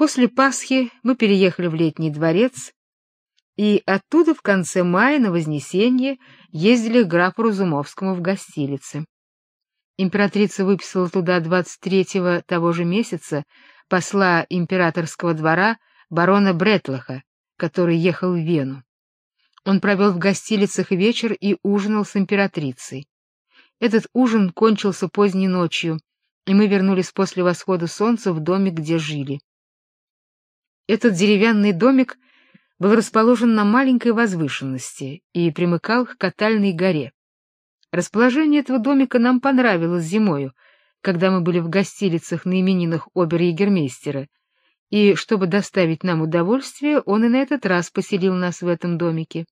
После Пасхи мы переехали в летний дворец, и оттуда в конце мая на Вознесенье ездили к графу Разумовскому в гостилице. Императрица выписала туда 23-го того же месяца посла императорского двора барона Бретлаха, который ехал в Вену. Он провел в гостилицах вечер и ужинал с императрицей. Этот ужин кончился поздней ночью, и мы вернулись после восхода солнца в домик, где жили. Этот деревянный домик был расположен на маленькой возвышенности и примыкал к Катальной горе. Расположение этого домика нам понравилось зимою, когда мы были в гостилицах на именинах обер-егермейстера, и чтобы доставить нам удовольствие, он и на этот раз поселил нас в этом домике.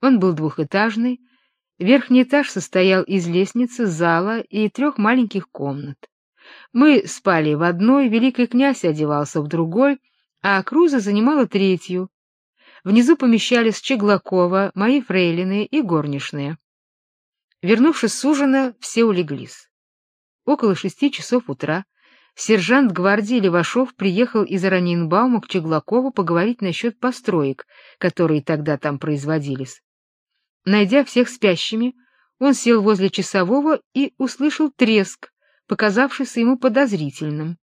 Он был двухэтажный, верхний этаж состоял из лестницы, зала и трех маленьких комнат. Мы спали в одной, великий князь одевался в другой, а Круза занимала третью. Внизу помещались Чеглакова, мои фрейлины и горничные. Вернувшись с ужина, все улеглись. Около шести часов утра сержант гвардии Левашов приехал из Аранинбаума к Чеглакову поговорить насчет построек, которые тогда там производились. Найдя всех спящими, он сел возле часового и услышал треск, показавшийся ему подозрительным.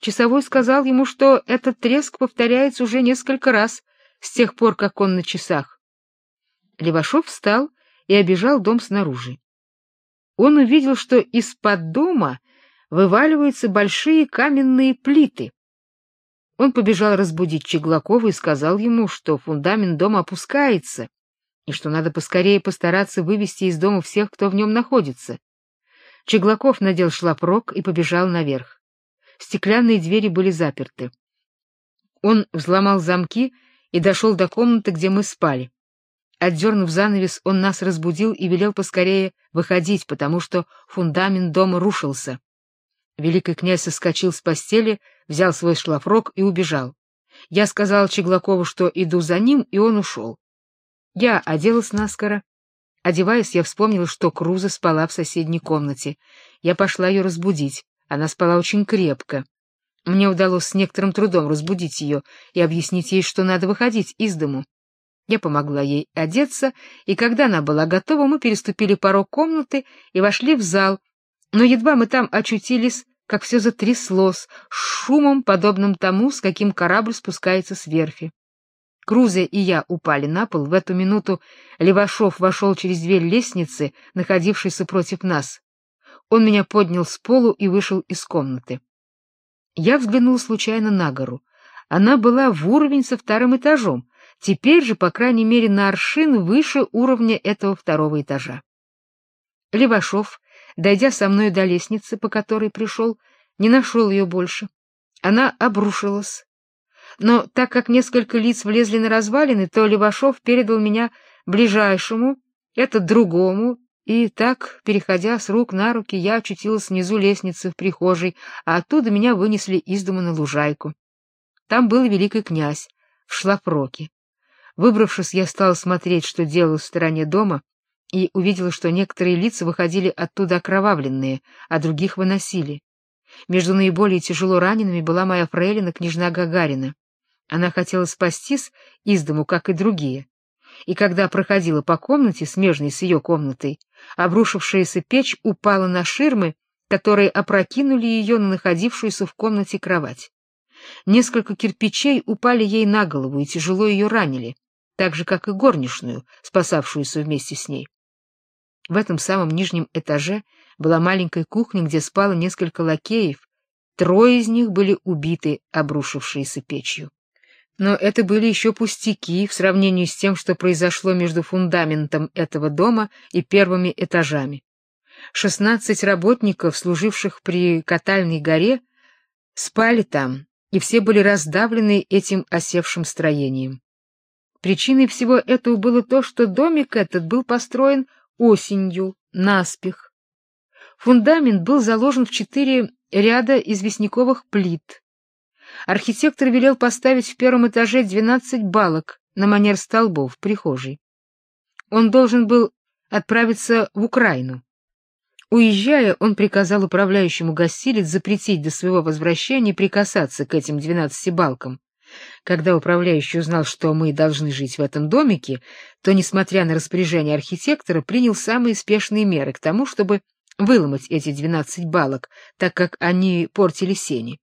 Часовой сказал ему, что этот треск повторяется уже несколько раз с тех пор, как он на часах. Левашов встал и обежал дом снаружи. Он увидел, что из-под дома вываливаются большие каменные плиты. Он побежал разбудить Чеглакова и сказал ему, что фундамент дома опускается и что надо поскорее постараться вывести из дома всех, кто в нем находится. Чеглаков надел шлапрок и побежал наверх. Стеклянные двери были заперты. Он взломал замки и дошел до комнаты, где мы спали. Отдернув занавес, он нас разбудил и велел поскорее выходить, потому что фундамент дома рушился. Великий князь соскочил с постели, взял свой шлафрок и убежал. Я сказал Чеглакову, что иду за ним, и он ушел. Я оделась наскоро. Одеваясь, я вспомнила, что Круза спала в соседней комнате. Я пошла ее разбудить. Она спала очень крепко. Мне удалось с некоторым трудом разбудить ее и объяснить ей, что надо выходить из дому. Я помогла ей одеться, и когда она была готова, мы переступили порог комнаты и вошли в зал. Но едва мы там очутились, как все затряслось, шумом, подобным тому, с каким корабль спускается с верфи. Круза и я упали на пол. В эту минуту Левашов вошел через дверь лестницы, находившейся против нас. Он меня поднял с полу и вышел из комнаты. Я взглянул случайно на гору. Она была в уровень со вторым этажом, теперь же, по крайней мере, на аршин выше уровня этого второго этажа. Левашов, дойдя со мной до лестницы, по которой пришел, не нашел ее больше. Она обрушилась. Но так как несколько лиц влезли на развалины, то Левашов передал меня ближайшему, этот другому, и так, переходя с рук на руки, я очутилась внизу лестницы в прихожей, а оттуда меня вынесли из дома на лужайку. Там был великий князь в шлафроке. Выбравшись, я стала смотреть, что делаю в стороне дома, и увидела, что некоторые лица выходили оттуда окровавленные, а других выносили. Между наиболее тяжело ранеными была моя фрейлина княжна Гагарина. Она хотела спастись из дому, как и другие. И когда проходила по комнате, смежной с ее комнатой, обрушившаяся печь упала на ширмы, которые опрокинули ее на находившуюся в комнате кровать. Несколько кирпичей упали ей на голову и тяжело ее ранили так же, как и горничную, спасавшуюся вместе с ней. В этом самом нижнем этаже была маленькая кухня, где спало несколько лакеев. Трое из них были убиты обрушившейся печью. Но это были еще пустяки в сравнении с тем, что произошло между фундаментом этого дома и первыми этажами. Шестнадцать работников, служивших при Катальной горе, спали там, и все были раздавлены этим осевшим строением. Причиной всего этого было то, что домик этот был построен осенью, наспех. Фундамент был заложен в четыре ряда известняковых плит. Архитектор велел поставить в первом этаже двенадцать балок на манер столбов в прихожей. Он должен был отправиться в Украину. Уезжая, он приказал управляющему гостилиц запретить до своего возвращения прикасаться к этим двенадцати балкам. Когда управляющий узнал, что мы должны жить в этом домике, то, несмотря на распоряжение архитектора, принял самые спешные меры к тому, чтобы выломать эти двенадцать балок, так как они портили сени.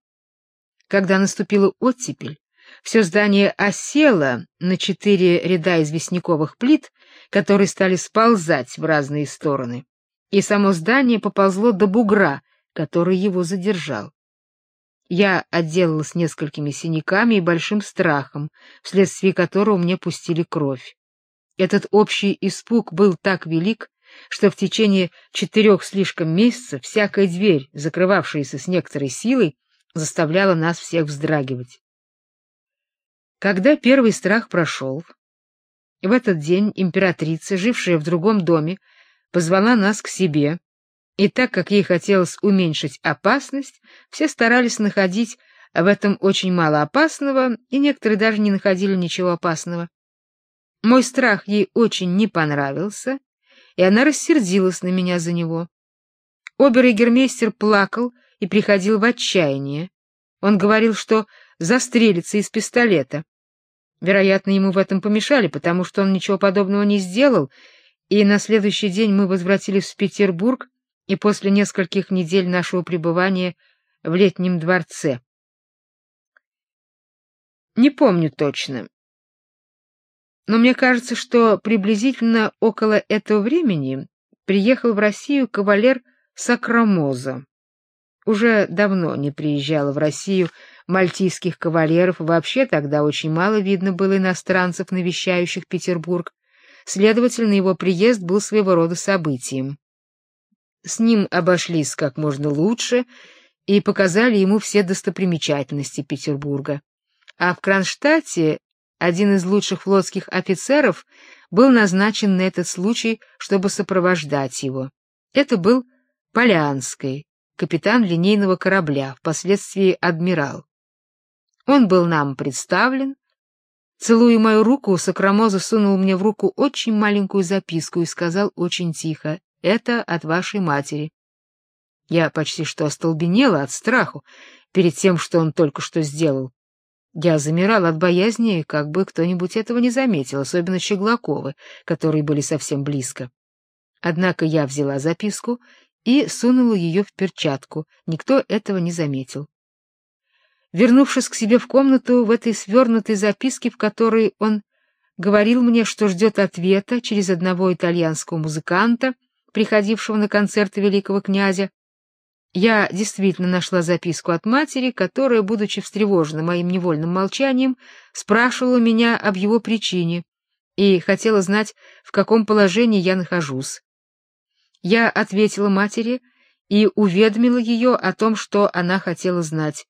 Когда наступила оттепель, все здание осело на четыре ряда известняковых плит, которые стали сползать в разные стороны, и само здание поползло до бугра, который его задержал. Я отделалась несколькими синяками и большим страхом, вследствие которого мне пустили кровь. Этот общий испуг был так велик, что в течение четырех слишком месяцев всякая дверь, закрывавшаяся с некоторой силой, заставляла нас всех вздрагивать. Когда первый страх прошел, в этот день императрица, жившая в другом доме, позвала нас к себе, и так как ей хотелось уменьшить опасность, все старались находить в этом очень мало опасного, и некоторые даже не находили ничего опасного. Мой страх ей очень не понравился, и она рассердилась на меня за него. Обер-егермейстер плакал и приходил в отчаяние. Он говорил, что застрелится из пистолета. Вероятно, ему в этом помешали, потому что он ничего подобного не сделал, и на следующий день мы возвратились в Петербург и после нескольких недель нашего пребывания в летнем дворце. Не помню точно, но мне кажется, что приблизительно около этого времени приехал в Россию кавалер Сакрамоза. Уже давно не приезжало в Россию мальтийских кавалеров, вообще тогда очень мало видно было иностранцев, навещающих Петербург. Следовательно, его приезд был своего рода событием. С ним обошлись как можно лучше и показали ему все достопримечательности Петербурга. А в Кронштадте один из лучших флотских офицеров был назначен на этот случай, чтобы сопровождать его. Это был Полянский, капитан линейного корабля, впоследствии адмирал. Он был нам представлен. Целуя мою руку, Сокрамоза сунул мне в руку очень маленькую записку и сказал очень тихо: "Это от вашей матери". Я почти что остолбенела от страху перед тем, что он только что сделал. Я замирал от боязни, как бы кто-нибудь этого не заметил, особенно Щеглаковы, которые были совсем близко. Однако я взяла записку и сунула ее в перчатку. Никто этого не заметил. Вернувшись к себе в комнату в этой свернутой записке, в которой он говорил мне, что ждет ответа через одного итальянского музыканта, приходившего на концерты великого князя, я действительно нашла записку от матери, которая, будучи встревожена моим невольным молчанием, спрашивала меня об его причине и хотела знать, в каком положении я нахожусь. Я ответила матери и уведомила ее о том, что она хотела знать.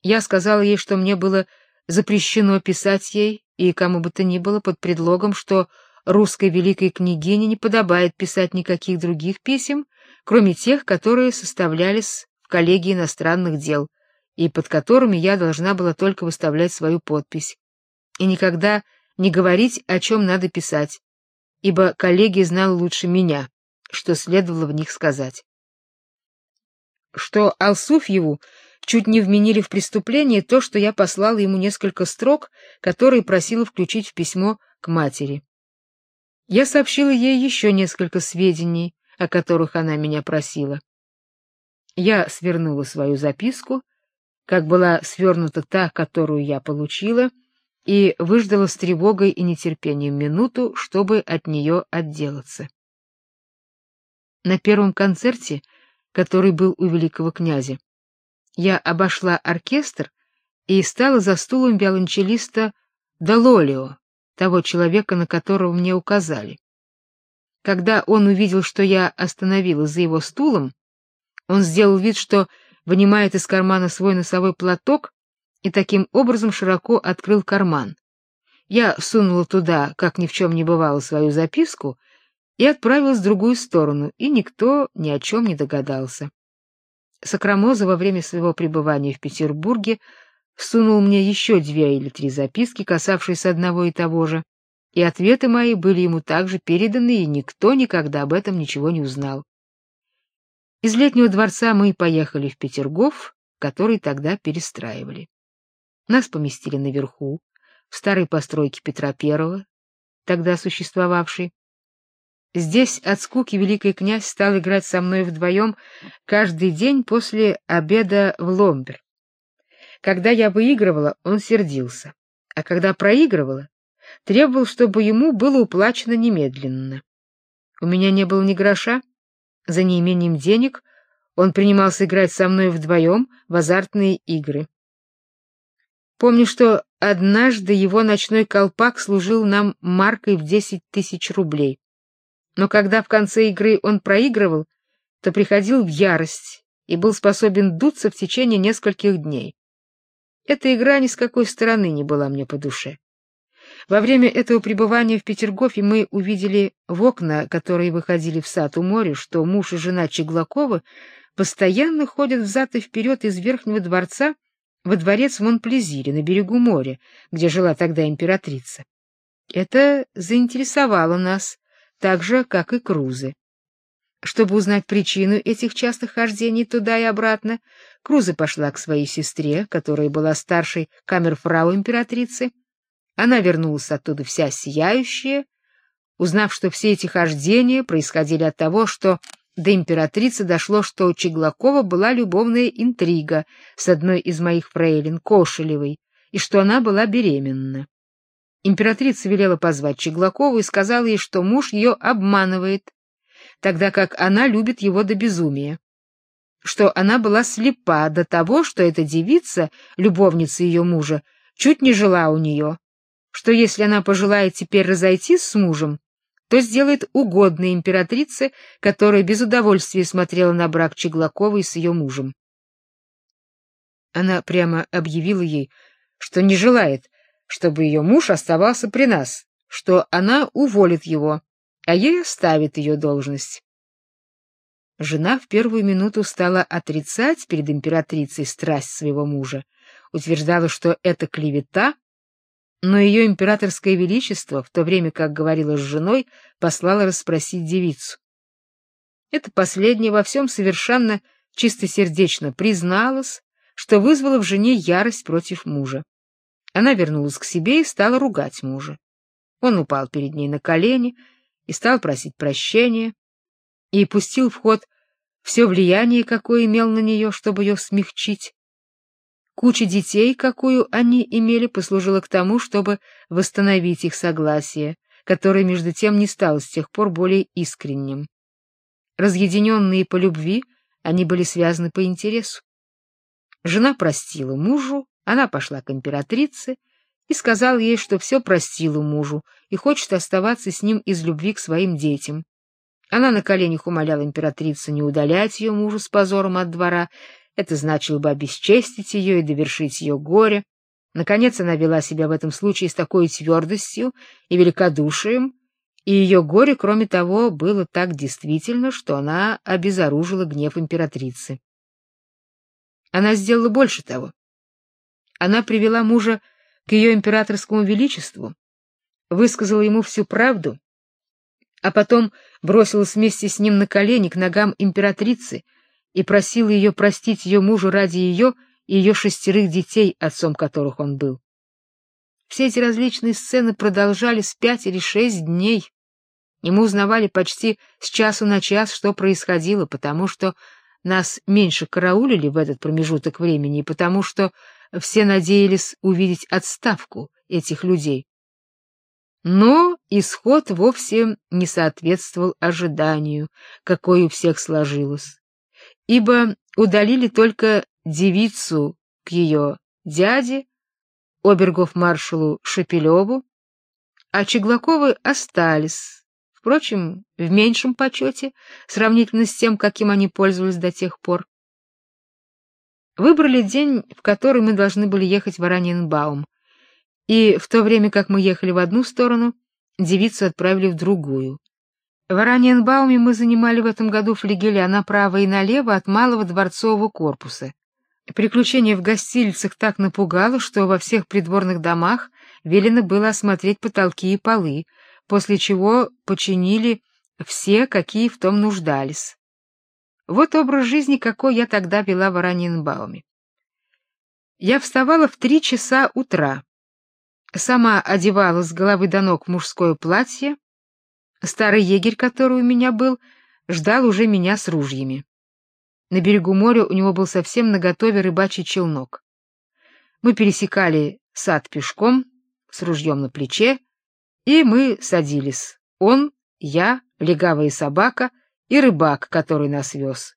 Я сказала ей, что мне было запрещено писать ей и кому бы то ни было под предлогом, что русской великой княгине не подобает писать никаких других писем, кроме тех, которые составлялись в коллегии иностранных дел и под которыми я должна была только выставлять свою подпись, и никогда не говорить, о чем надо писать, ибо коллегия знала лучше меня, что следовало в них сказать. Что Алсуфьеву чуть не вменили в преступление то, что я послала ему несколько строк, которые просила включить в письмо к матери. Я сообщила ей еще несколько сведений, о которых она меня просила. Я свернула свою записку, как была свернута та, которую я получила, и выждала с тревогой и нетерпением минуту, чтобы от нее отделаться. На первом концерте, который был у великого князя, я обошла оркестр и стала за стулом виолончелиста Далолио, того человека, на которого мне указали. Когда он увидел, что я остановилась за его стулом, он сделал вид, что вынимает из кармана свой носовой платок и таким образом широко открыл карман. Я сунула туда, как ни в чем не бывало, свою записку и отправилась в другую сторону, и никто ни о чем не догадался. Сокрамоза во время своего пребывания в Петербурге сунул мне еще две или три записки, касавшиеся одного и того же, и ответы мои были ему также переданы, и никто никогда об этом ничего не узнал. Из летнего дворца мы поехали в Петергоф, который тогда перестраивали. Нас поместили наверху, в старой постройке Петра I, тогда существовавшей. Здесь от скуки великий князь стал играть со мной вдвоем каждый день после обеда в ломбер. Когда я выигрывала, он сердился, а когда проигрывала, требовал, чтобы ему было уплачено немедленно. У меня не было ни гроша, за неимением денег он принимался играть со мной вдвоем в азартные игры. Помню, что однажды его ночной колпак служил нам маркой в десять тысяч рублей. Но когда в конце игры он проигрывал, то приходил в ярость и был способен дуться в течение нескольких дней. Эта игра ни с какой стороны не была мне по душе. Во время этого пребывания в Петергофе мы увидели в окна, которые выходили в сад у моря, что муж и жена Чеглакова постоянно ходят взад и вперед из верхнего дворца во дворец в Монплезире на берегу моря, где жила тогда императрица. Это заинтересовало нас, так же, как и Крузы. Чтобы узнать причину этих частых хождений туда и обратно, Круза пошла к своей сестре, которая была старшей камерфрау императрицы. Она вернулась оттуда вся сияющая, узнав, что все эти хождения происходили от того, что до императрицы дошло, что у Чеглакова была любовная интрига с одной из моих фрейлин, Кошелевой, и что она была беременна. Императрица велела позвать Чеглакову и сказала ей, что муж ее обманывает, тогда как она любит его до безумия. Что она была слепа до того, что эта девица, любовница ее мужа, чуть не жила у нее, что если она пожелает теперь разойтись с мужем, то сделает угодно императрице, которая без удовольствия смотрела на брак Чеглаковой с ее мужем. Она прямо объявила ей, что не желает, чтобы ее муж оставался при нас, что она уволит его, а ей оставит ее должность. Жена в первую минуту стала отрицать перед императрицей страсть своего мужа, утверждала, что это клевета, но ее императорское величество, в то время как говорила с женой, послало расспросить девицу. Это последняя во всем совершенно чистосердечно призналась, что вызвало в жене ярость против мужа. Она вернулась к себе и стала ругать мужа. Он упал перед ней на колени и стал просить прощения, и пустил в ход все влияние, какое имел на нее, чтобы ее смягчить. Куча детей, какую они имели, послужила к тому, чтобы восстановить их согласие, которое между тем не стало с тех пор более искренним. Разъединенные по любви, они были связаны по интересу. Жена простила мужу, она пошла к императрице и сказала ей, что все простила мужу и хочет оставаться с ним из любви к своим детям. Она на коленях умоляла императрицу не удалять ее мужа с позором от двора это значило бы обесчестить ее и довершить ее горе. Наконец она вела себя в этом случае с такой твердостью и великодушием, и ее горе, кроме того, было так действительно, что она обезоружила гнев императрицы. Она сделала больше того. Она привела мужа к ее императорскому величеству, высказала ему всю правду, а потом бросилась вместе с ним на колени к ногам императрицы и просила ее простить ее мужу ради ее и ее шестерых детей, отцом которых он был. Все эти различные сцены продолжались пять или шесть дней, и узнавали почти с часу на час, что происходило, потому что нас меньше караулили в этот промежуток времени, и потому что все надеялись увидеть отставку этих людей. Но исход вовсе не соответствовал ожиданию, какое у всех сложилось ибо удалили только девицу к ее дяде, обергов-маршалу Шепелеву, а Чеглаковы остались, впрочем, в меньшем почете, сравнительно с тем, каким они пользовались до тех пор. Выбрали день, в который мы должны были ехать в Араньенбаум, и в то время, как мы ехали в одну сторону, девицу отправили в другую. В Араньенбауме мы занимали в этом году флигеля направо и налево от малого дворцового корпуса. Приключение в гостиницах так напугало, что во всех придворных домах велено было осмотреть потолки и полы, после чего починили все, какие в том нуждались. Вот образ жизни, какой я тогда вела в Ораньенбауме. Я вставала в три часа утра, сама одевалась с головы до ног мужское платье. Старый егерь, который у меня был, ждал уже меня с ружьями. На берегу моря у него был совсем наготове рыбачий челнок. Мы пересекали сад пешком, с ружьем на плече, и мы садились. Он, я, легавая собака и рыбак, который нас вез.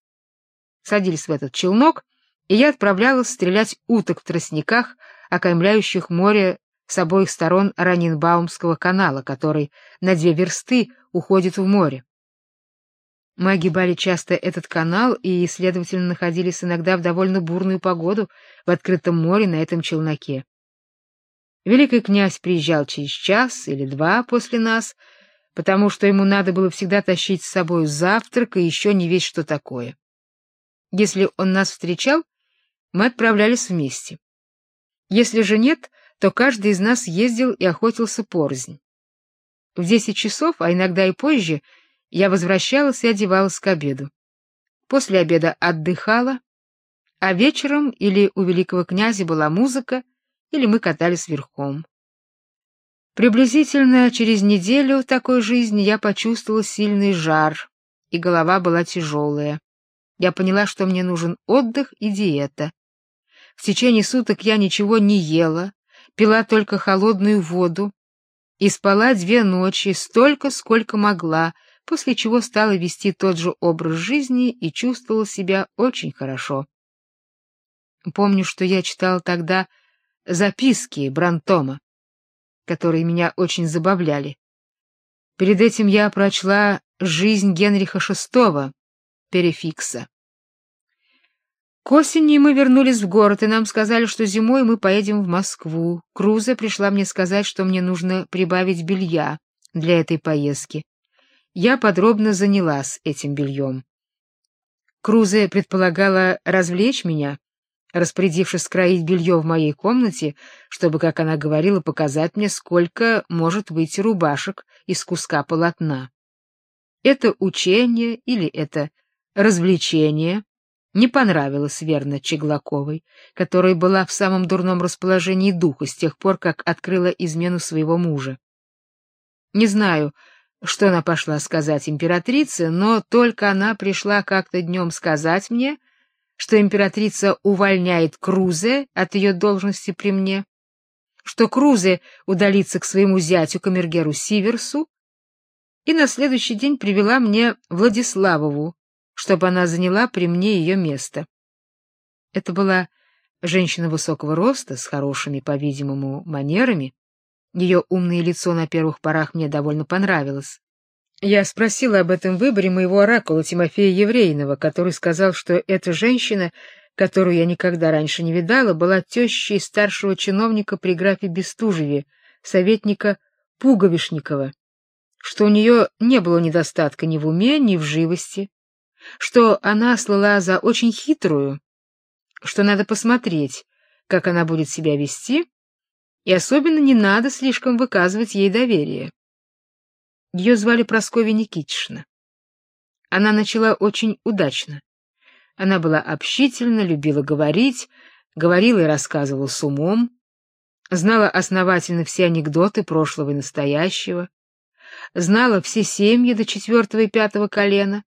Садились в этот челнок, и я отправлялась стрелять уток в тростниках, окаймляющих море с обоих сторон Ранинбаумского канала, который на две версты уходит в море. Мы огибали часто этот канал и, следовательно, находились иногда в довольно бурную погоду в открытом море на этом челноке. Великий князь приезжал через час или два после нас, потому что ему надо было всегда тащить с собой завтрак и еще не весь что такое. Если он нас встречал, мы отправлялись вместе. Если же нет, то каждый из нас ездил и охотился порознь. В десять часов, а иногда и позже, я возвращалась и одевалась к обеду. После обеда отдыхала, а вечером или у великого князя была музыка, или мы катались верхом. Приблизительно через неделю такой жизни я почувствовала сильный жар, и голова была тяжелая. Я поняла, что мне нужен отдых и диета. В течение суток я ничего не ела, пила только холодную воду и спала две ночи, столько, сколько могла, после чего стала вести тот же образ жизни и чувствовала себя очень хорошо. Помню, что я читала тогда записки Брантома, которые меня очень забавляли. Перед этим я прочла «Жизнь Генриха VI» Перефикса. К осени мы вернулись в город, и нам сказали, что зимой мы поедем в Москву. Круза пришла мне сказать, что мне нужно прибавить белья для этой поездки. Я подробно занялась этим бельем. Крузе предполагала развлечь меня, распорядившись скроить белье в моей комнате, чтобы, как она говорила, показать мне, сколько может выйти рубашек из куска полотна. Это учение или это развлечение не понравилось верно Чеглаковой, которая была в самом дурном расположении духа с тех пор, как открыла измену своего мужа. Не знаю, что она пошла сказать императрице, но только она пришла как-то днем сказать мне, что императрица увольняет Крузе от ее должности при мне, что Крузе удалится к своему зятю камергеру Сиверсу, и на следующий день привела мне Владиславову, чтобы она заняла при мне ее место. Это была женщина высокого роста, с хорошими, по-видимому, манерами. Ее умное лицо на первых порах мне довольно понравилось. Я спросила об этом выборе моего оракула Тимофея Еврейного, который сказал, что эта женщина, которую я никогда раньше не видала, была тещей старшего чиновника при графе Бестужеве, советника Пуговишникова, что у нее не было недостатка ни в уме, ни в живости, что она слыла за очень хитрую, что надо посмотреть, как она будет себя вести, и особенно не надо слишком выказывать ей доверие. Ее звали Прасковья Никитична. Она начала очень удачно. Она была общительна, любила говорить, говорила и рассказывала с умом, знала основательно все анекдоты прошлого и настоящего, знала все семьи до четвертого и пятого колена,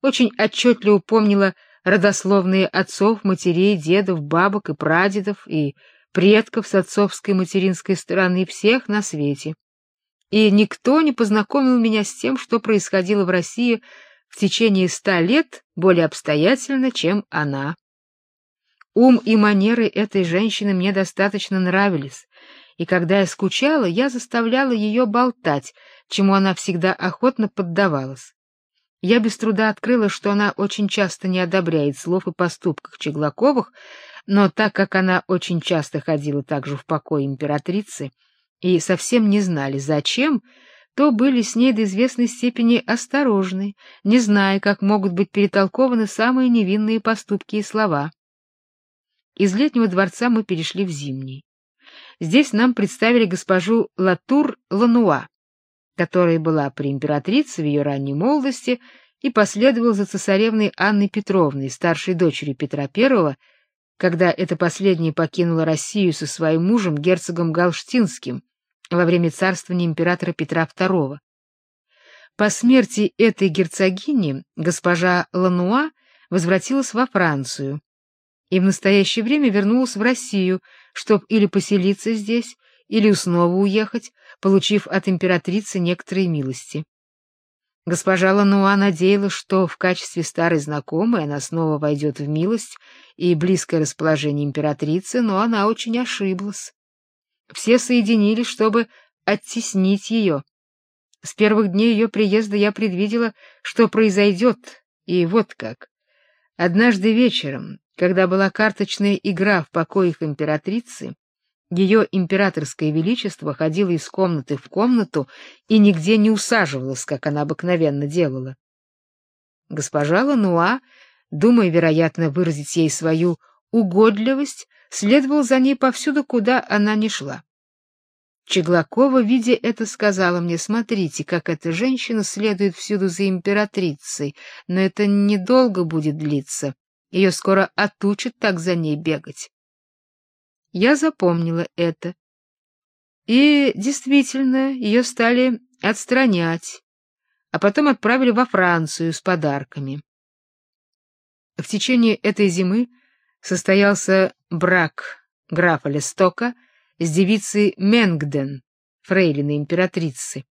очень отчетливо помнила родословные отцов, матерей, дедов, бабок и прадедов и предков с отцовской и материнской стороны всех на свете. И никто не познакомил меня с тем, что происходило в России в течение ста лет более обстоятельно, чем она. Ум и манеры этой женщины мне достаточно нравились, и когда я скучала, я заставляла ее болтать, чему она всегда охотно поддавалась. Я без труда открыла, что она очень часто не одобряет слов и поступков Чеглаковых, но так как она очень часто ходила также в покой императрицы и совсем не знали зачем, то были с ней до известной степени осторожны, не зная, как могут быть перетолкованы самые невинные поступки и слова. Из летнего дворца мы перешли в зимний. Здесь нам представили госпожу Латур Лануа, которая была при императрице в ее ранней молодости и последовал за цесаревной Анной Петровной, старшей дочерью Петра I, когда эта последняя покинула Россию со своим мужем герцогом Галштинским во время царствования императора Петра II. По смерти этой герцогини госпожа Лануа возвратилась во Францию и в настоящее время вернулась в Россию, чтобы или поселиться здесь, или снова уехать, получив от императрицы некоторые милости. Госпожа Лануа надеялась, что в качестве старой знакомой она снова войдет в милость и близкое расположение императрицы, но она очень ошиблась. Все соединились, чтобы оттеснить ее. С первых дней ее приезда я предвидела, что произойдет, и вот как. Однажды вечером, когда была карточная игра в покоях императрицы, ее императорское величество ходило из комнаты в комнату и нигде не усаживалось, как она обыкновенно делала. Госпожа Лануа, думая, вероятно, выразить ей свою угодливость, следовал за ней повсюду, куда она ни шла. Чеглакова, видя это, сказала мне: "Смотрите, как эта женщина следует всюду за императрицей, но это недолго будет длиться. Ее скоро отучат так за ней бегать". Я запомнила это. И действительно, ее стали отстранять, а потом отправили во Францию с подарками. В течение этой зимы состоялся брак графа Лестока с девицей Менгден, фрейлиной императрицы.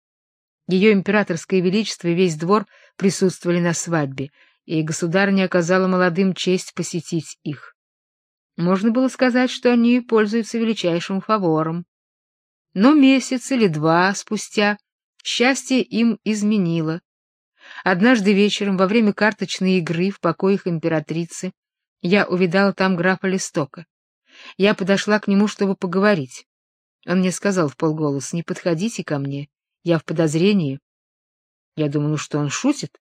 Ее императорское величество и весь двор присутствовали на свадьбе, и государыня оказала молодым честь посетить их. Можно было сказать, что они пользуются величайшим фавором. Но месяц или два спустя счастье им изменило. Однажды вечером во время карточной игры в покоях императрицы я увидала там графа Листока. Я подошла к нему, чтобы поговорить. Он мне сказал вполголоса: "Не подходите ко мне, я в подозрении". Я думала, что он шутит,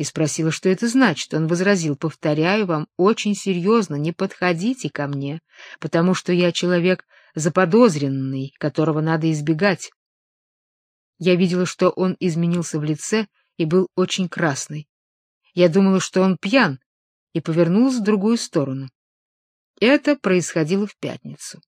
и спросила, что это значит. Он возразил: "Повторяю вам очень серьезно, не подходите ко мне, потому что я человек заподозренный, которого надо избегать". Я видела, что он изменился в лице и был очень красный. Я думала, что он пьян, и повернулась в другую сторону. Это происходило в пятницу.